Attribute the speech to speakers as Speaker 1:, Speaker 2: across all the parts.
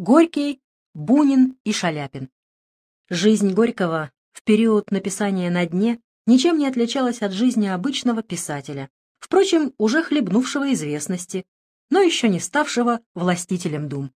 Speaker 1: Горький, Бунин и Шаляпин. Жизнь Горького в период написания «На дне» ничем не отличалась от жизни обычного писателя, впрочем, уже хлебнувшего известности, но еще не ставшего властителем дум.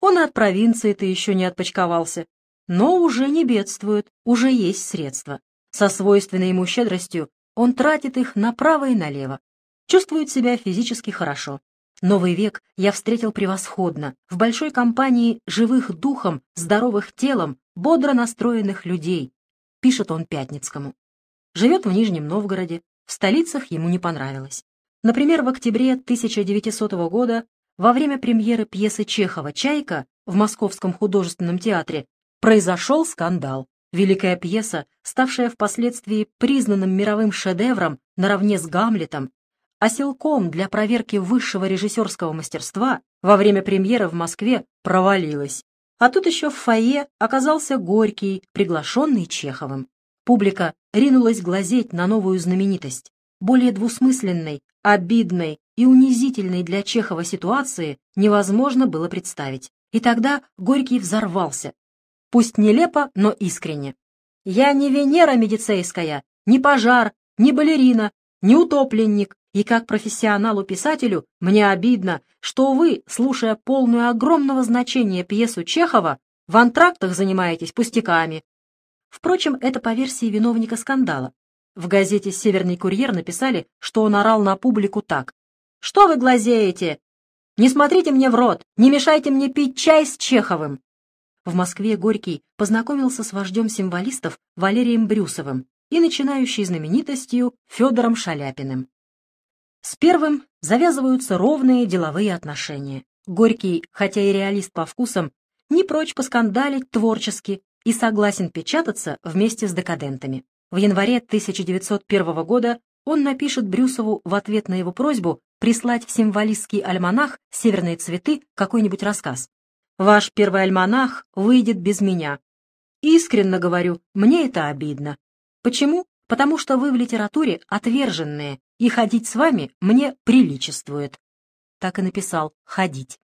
Speaker 1: Он от провинции-то еще не отпочковался, но уже не бедствует, уже есть средства. Со свойственной ему щедростью он тратит их направо и налево. Чувствует себя физически хорошо. Новый век я встретил превосходно, в большой компании живых духом, здоровых телом, бодро настроенных людей, пишет он Пятницкому. Живет в Нижнем Новгороде, в столицах ему не понравилось. Например, в октябре 1900 года, во время премьеры пьесы Чехова «Чайка» в Московском художественном театре, произошел скандал. Великая пьеса, ставшая впоследствии признанным мировым шедевром наравне с «Гамлетом», оселком для проверки высшего режиссерского мастерства во время премьеры в Москве провалилась. А тут еще в фойе оказался Горький, приглашенный Чеховым. Публика ринулась глазеть на новую знаменитость. Более двусмысленной, обидной и унизительной для Чехова ситуации невозможно было представить. И тогда Горький взорвался. Пусть нелепо, но искренне. «Я не Венера медицейская, не пожар, не балерина, не утопленник, и как профессионалу-писателю мне обидно, что вы, слушая полную огромного значения пьесу Чехова, в антрактах занимаетесь пустяками, Впрочем, это по версии виновника скандала. В газете «Северный курьер» написали, что он орал на публику так. «Что вы глазеете? Не смотрите мне в рот, не мешайте мне пить чай с Чеховым!» В Москве Горький познакомился с вождем символистов Валерием Брюсовым и начинающей знаменитостью Федором Шаляпиным. С первым завязываются ровные деловые отношения. Горький, хотя и реалист по вкусам, не прочь поскандалить творчески и согласен печататься вместе с декадентами. В январе 1901 года он напишет Брюсову в ответ на его просьбу прислать в символистский альманах «Северные цветы» какой-нибудь рассказ. «Ваш первый альманах выйдет без меня. Искренно говорю, мне это обидно. Почему? Потому что вы в литературе отверженные, и ходить с вами мне приличествует». Так и написал «ходить».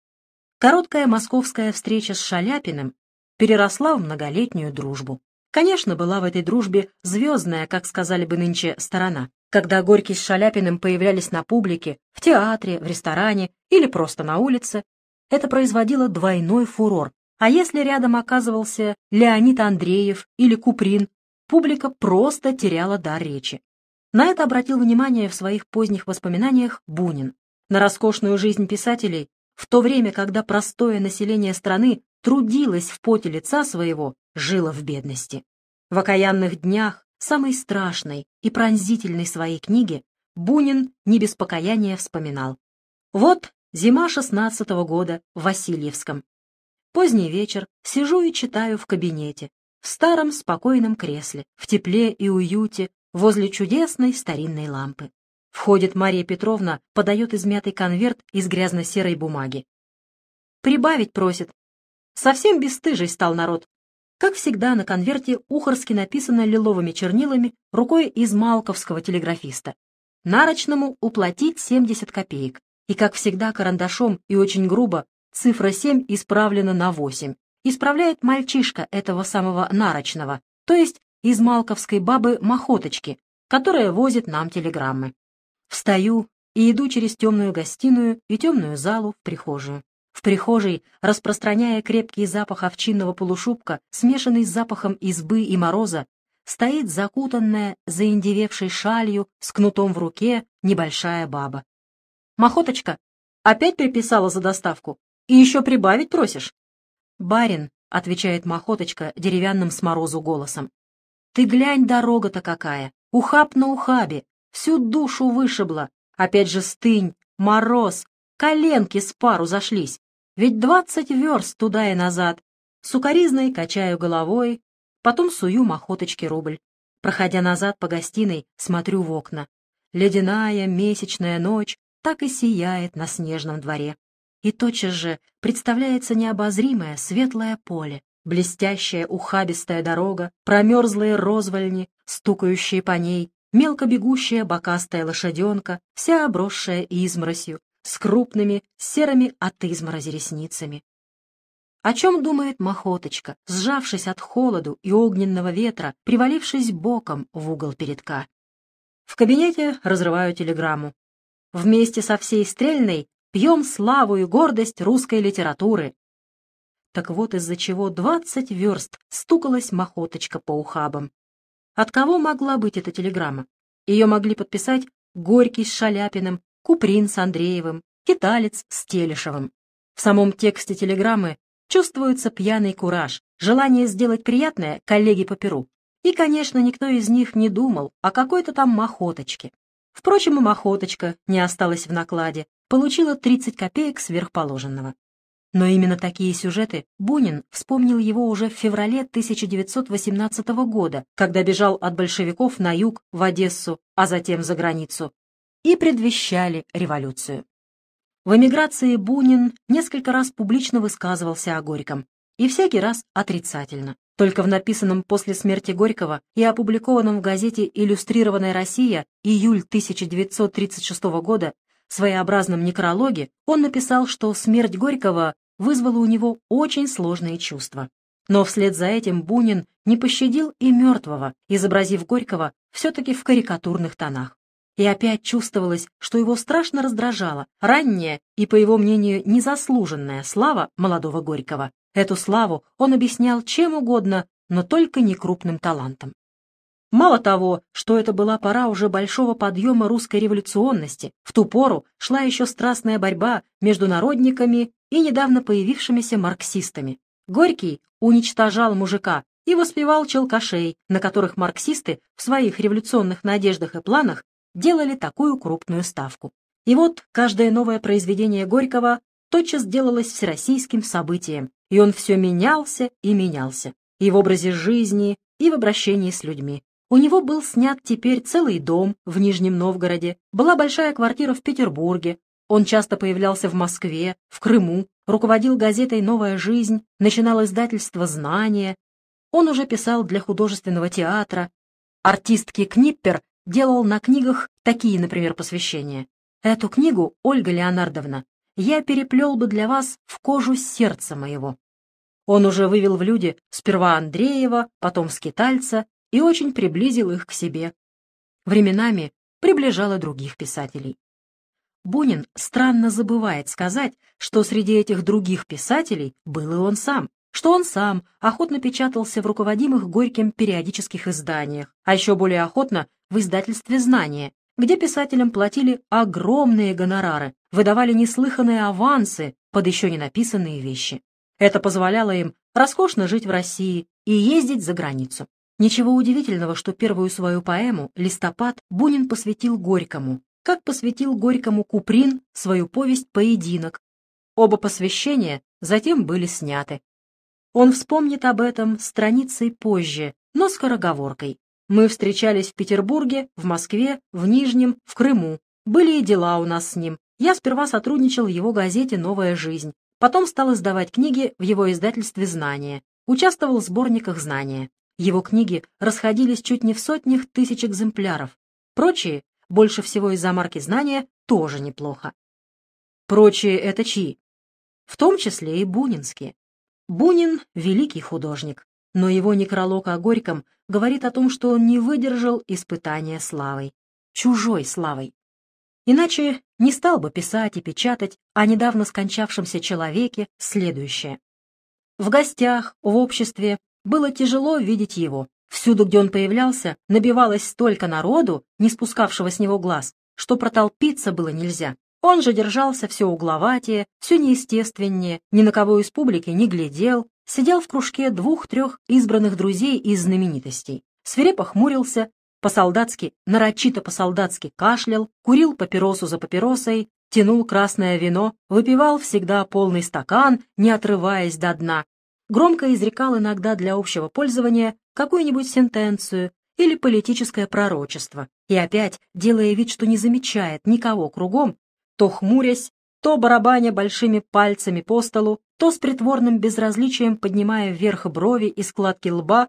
Speaker 1: Короткая московская встреча с Шаляпиным переросла в многолетнюю дружбу. Конечно, была в этой дружбе звездная, как сказали бы нынче, сторона. Когда Горький с Шаляпиным появлялись на публике, в театре, в ресторане или просто на улице, это производило двойной фурор. А если рядом оказывался Леонид Андреев или Куприн, публика просто теряла дар речи. На это обратил внимание в своих поздних воспоминаниях Бунин. На роскошную жизнь писателей в то время, когда простое население страны трудилось в поте лица своего, жило в бедности. В окаянных днях самой страшной и пронзительной своей книги Бунин не без покаяния вспоминал. Вот зима шестнадцатого года в Васильевском. Поздний вечер, сижу и читаю в кабинете, в старом спокойном кресле, в тепле и уюте, возле чудесной старинной лампы. Входит Мария Петровна, подает измятый конверт из грязно-серой бумаги. Прибавить просит. Совсем бесстыжий стал народ. Как всегда, на конверте ухорски написано лиловыми чернилами рукой из малковского телеграфиста. Нарочному уплатить 70 копеек. И, как всегда, карандашом и очень грубо цифра 7 исправлена на 8. Исправляет мальчишка этого самого нарочного, то есть из малковской бабы Махоточки, которая возит нам телеграммы. Встаю и иду через темную гостиную и темную залу в прихожую. В прихожей, распространяя крепкий запах овчинного полушубка, смешанный с запахом избы и мороза, стоит закутанная, заиндевевшей шалью, с кнутом в руке, небольшая баба. «Махоточка, опять приписала за доставку? И еще прибавить просишь?» «Барин», — отвечает Махоточка деревянным с морозу голосом. «Ты глянь, дорога-то какая! Ухаб на ухабе! Всю душу вышибла. Опять же стынь, мороз, коленки с пару зашлись. Ведь двадцать верст туда и назад. Сукаризной качаю головой, потом сую махоточки рубль. Проходя назад по гостиной, смотрю в окна. Ледяная месячная ночь так и сияет на снежном дворе. И тотчас же представляется необозримое светлое поле, блестящая ухабистая дорога, промерзлые розвальни, стукающие по ней, мелко бегущая бокастая лошаденка, вся обросшая изморосью, с крупными серыми от изморози ресницами. О чем думает Махоточка, сжавшись от холоду и огненного ветра, привалившись боком в угол передка? В кабинете разрываю телеграмму. Вместе со всей стрельной пьем славу и гордость русской литературы. Так вот из-за чего двадцать верст стукалась Махоточка по ухабам. От кого могла быть эта телеграмма? Ее могли подписать Горький с Шаляпиным, Куприн с Андреевым, Киталец с Телешевым. В самом тексте телеграммы чувствуется пьяный кураж, желание сделать приятное коллеге по перу. И, конечно, никто из них не думал о какой-то там махоточке. Впрочем, и махоточка не осталась в накладе, получила 30 копеек сверхположенного. Но именно такие сюжеты Бунин вспомнил его уже в феврале 1918 года, когда бежал от большевиков на юг, в Одессу, а затем за границу, и предвещали революцию. В эмиграции Бунин несколько раз публично высказывался о Горьком, и всякий раз отрицательно. Только в написанном после смерти Горького и опубликованном в газете «Иллюстрированная Россия» июль 1936 года своеобразном некрологе он написал, что смерть Горького вызвало у него очень сложные чувства. Но вслед за этим Бунин не пощадил и мертвого, изобразив Горького все-таки в карикатурных тонах. И опять чувствовалось, что его страшно раздражала ранняя и, по его мнению, незаслуженная слава молодого Горького. Эту славу он объяснял чем угодно, но только не крупным талантом. Мало того, что это была пора уже большого подъема русской революционности, в ту пору шла еще страстная борьба между народниками и недавно появившимися марксистами. Горький уничтожал мужика и воспевал челкашей, на которых марксисты в своих революционных надеждах и планах делали такую крупную ставку. И вот каждое новое произведение Горького тотчас делалось всероссийским событием, и он все менялся и менялся, и в образе жизни, и в обращении с людьми. У него был снят теперь целый дом в Нижнем Новгороде, была большая квартира в Петербурге, он часто появлялся в Москве, в Крыму, руководил газетой «Новая жизнь», начинал издательство «Знания». Он уже писал для художественного театра. Артистки Книппер делал на книгах такие, например, посвящения. Эту книгу, Ольга Леонардовна, я переплел бы для вас в кожу сердца моего. Он уже вывел в люди сперва Андреева, потом Скитальца и очень приблизил их к себе. Временами приближал и других писателей. Бунин странно забывает сказать, что среди этих других писателей был и он сам, что он сам охотно печатался в руководимых Горьким периодических изданиях, а еще более охотно в издательстве «Знания», где писателям платили огромные гонорары, выдавали неслыханные авансы под еще не написанные вещи. Это позволяло им роскошно жить в России и ездить за границу. Ничего удивительного, что первую свою поэму «Листопад» Бунин посвятил Горькому, как посвятил Горькому Куприн свою повесть «Поединок». Оба посвящения затем были сняты. Он вспомнит об этом страницей позже, но скороговоркой. Мы встречались в Петербурге, в Москве, в Нижнем, в Крыму. Были и дела у нас с ним. Я сперва сотрудничал в его газете «Новая жизнь», потом стал издавать книги в его издательстве «Знания», участвовал в сборниках «Знания». Его книги расходились чуть не в сотнях тысяч экземпляров. Прочие больше всего из-за марки знания, тоже неплохо. Прочие это чьи? В том числе и бунинские. Бунин — великий художник, но его некролог о Горьком говорит о том, что он не выдержал испытания славой, чужой славой. Иначе не стал бы писать и печатать о недавно скончавшемся человеке следующее. В гостях, в обществе было тяжело видеть его, Всюду, где он появлялся, набивалось столько народу, не спускавшего с него глаз, что протолпиться было нельзя. Он же держался все угловатее, все неестественнее, ни на кого из публики не глядел, сидел в кружке двух-трех избранных друзей из знаменитостей, свирепо хмурился, по-солдатски, нарочито по-солдатски кашлял, курил папиросу за папиросой, тянул красное вино, выпивал всегда полный стакан, не отрываясь до дна, громко изрекал иногда для общего пользования какую-нибудь сентенцию или политическое пророчество, и опять, делая вид, что не замечает никого кругом, то хмурясь, то барабаня большими пальцами по столу, то с притворным безразличием поднимая вверх брови и складки лба,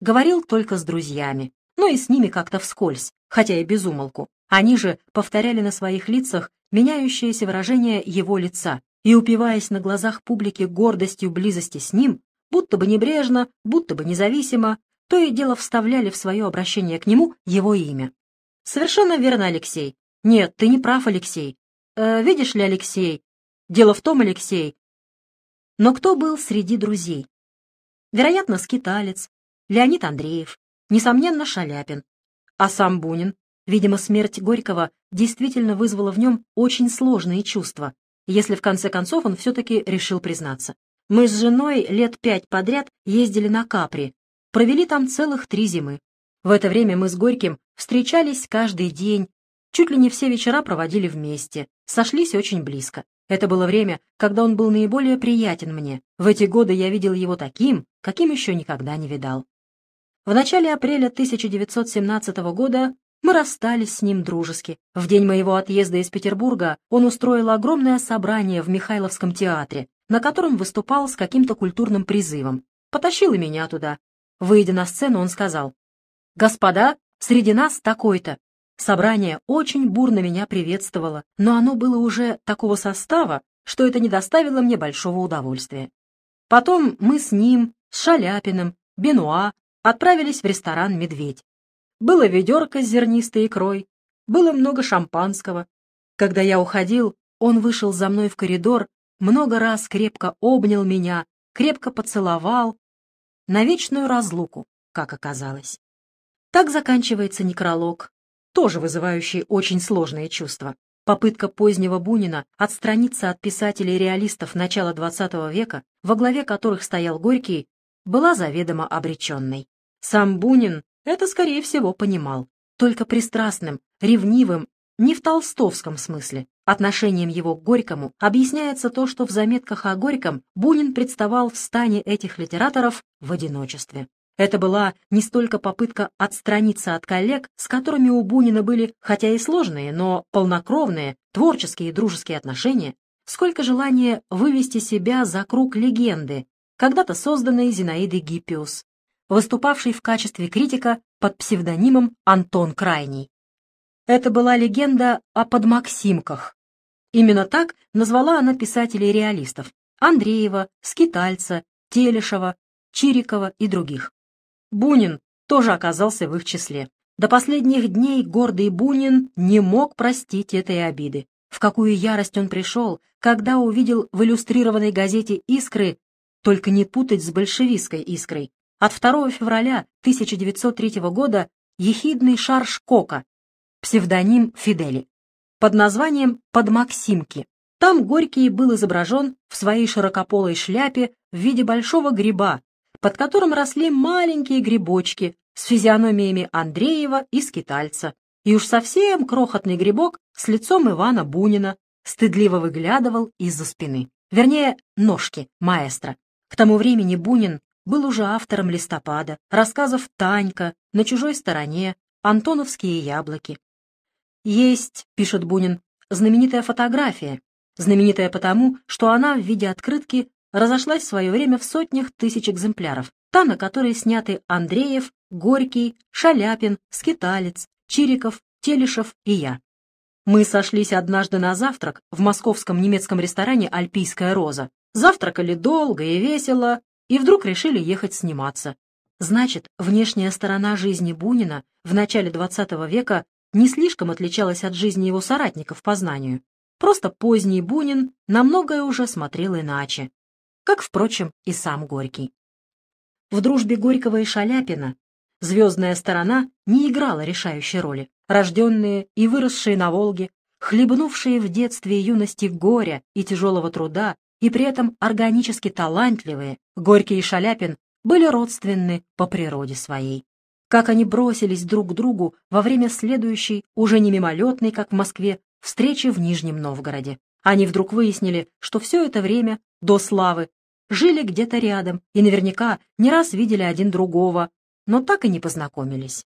Speaker 1: говорил только с друзьями, но и с ними как-то вскользь, хотя и без умолку. Они же повторяли на своих лицах меняющееся выражение его лица, и упиваясь на глазах публики гордостью близости с ним, будто бы небрежно, будто бы независимо, то и дело вставляли в свое обращение к нему его имя. «Совершенно верно, Алексей. Нет, ты не прав, Алексей. Э, видишь ли, Алексей? Дело в том, Алексей». Но кто был среди друзей? Вероятно, скиталец, Леонид Андреев, несомненно, Шаляпин. А сам Бунин, видимо, смерть Горького действительно вызвала в нем очень сложные чувства, если в конце концов он все-таки решил признаться. Мы с женой лет пять подряд ездили на Капри, провели там целых три зимы. В это время мы с Горьким встречались каждый день, чуть ли не все вечера проводили вместе, сошлись очень близко. Это было время, когда он был наиболее приятен мне. В эти годы я видел его таким, каким еще никогда не видал. В начале апреля 1917 года мы расстались с ним дружески. В день моего отъезда из Петербурга он устроил огромное собрание в Михайловском театре, на котором выступал с каким-то культурным призывом. Потащил и меня туда. Выйдя на сцену, он сказал, «Господа, среди нас такой-то». Собрание очень бурно меня приветствовало, но оно было уже такого состава, что это не доставило мне большого удовольствия. Потом мы с ним, с Шаляпиным, Бенуа отправились в ресторан «Медведь». Было ведерко с зернистой икрой, было много шампанского. Когда я уходил, он вышел за мной в коридор, много раз крепко обнял меня, крепко поцеловал, на вечную разлуку, как оказалось. Так заканчивается некролог, тоже вызывающий очень сложные чувства. Попытка позднего Бунина отстраниться от писателей-реалистов начала XX века, во главе которых стоял Горький, была заведомо обреченной. Сам Бунин это, скорее всего, понимал. Только пристрастным, ревнивым, не в толстовском смысле, отношением его к Горькому объясняется то, что в заметках о Горьком Бунин представал в стане этих литераторов в одиночестве. Это была не столько попытка отстраниться от коллег, с которыми у Бунина были, хотя и сложные, но полнокровные, творческие и дружеские отношения, сколько желание вывести себя за круг легенды, когда-то созданной Зинаидой Гиппиус, выступавший в качестве критика под псевдонимом Антон Крайний. Это была легенда о подмаксимках. Именно так назвала она писателей-реалистов Андреева, Скитальца, Телешева, Чирикова и других. Бунин тоже оказался в их числе. До последних дней гордый Бунин не мог простить этой обиды. В какую ярость он пришел, когда увидел в иллюстрированной газете «Искры» только не путать с большевистской «Искрой», от 2 февраля 1903 года ехидный шар Шкока, псевдоним Фидели, под названием «Подмаксимки». Там Горький был изображен в своей широкополой шляпе в виде большого гриба, под которым росли маленькие грибочки с физиономиями Андреева и Скитальца, и уж совсем крохотный грибок с лицом Ивана Бунина стыдливо выглядывал из-за спины. Вернее, ножки маэстро. К тому времени Бунин был уже автором «Листопада», рассказов «Танька», «На чужой стороне», «Антоновские яблоки». «Есть», — пишет Бунин, — «знаменитая фотография, знаменитая потому, что она в виде открытки разошлась в свое время в сотнях тысяч экземпляров, та, на которой сняты Андреев, Горький, Шаляпин, Скиталец, Чириков, Телешев и я. Мы сошлись однажды на завтрак в московском немецком ресторане «Альпийская роза». Завтракали долго и весело, и вдруг решили ехать сниматься. Значит, внешняя сторона жизни Бунина в начале XX века не слишком отличалась от жизни его соратников по знанию. Просто поздний Бунин на многое уже смотрел иначе, как, впрочем, и сам Горький. В дружбе Горького и Шаляпина звездная сторона не играла решающей роли. Рожденные и выросшие на Волге, хлебнувшие в детстве и юности горя и тяжелого труда, и при этом органически талантливые, Горький и Шаляпин были родственны по природе своей. Как они бросились друг к другу во время следующей, уже не мимолетной, как в Москве, встречи в Нижнем Новгороде. Они вдруг выяснили, что все это время, до славы, жили где-то рядом и наверняка не раз видели один другого, но так и не познакомились.